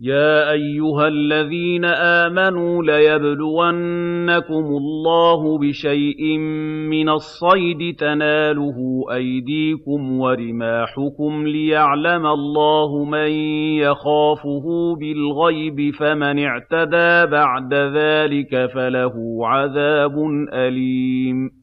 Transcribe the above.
يَا أَيُّهَا الَّذِينَ آمَنُوا لَيَبْلُوَنَّكُمُ اللَّهُ بِشَيْءٍ مِّنَ الصَّيْدِ تَنَالُهُ أَيْدِيكُمْ وَرِمَاحُكُمْ لِيَعْلَمَ اللَّهُ مَن يَخَافُهُ بِالْغَيْبِ ۚ فَمَنِ اعْتَدَىٰ بَعْدَ ذَٰلِكَ فَلَهُ عَذَابٌ أَلِيمٌ